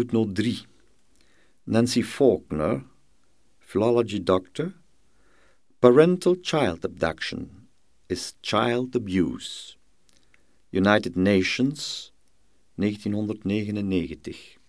Voetnoot Nancy Faulkner, Philology Doctor. Parental child abduction is child abuse. United Nations, 1999.